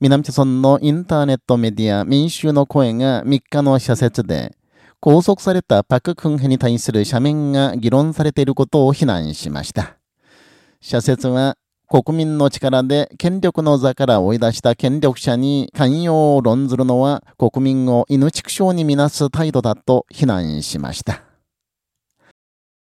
南朝村のインターネットメディア民衆の声が3日の社説で、拘束されたパク・クンヘに対する社面が議論されていることを非難しました。社説は、国民の力で権力の座から追い出した権力者に寛容を論ずるのは国民を犬畜生にみなす態度だと非難しました。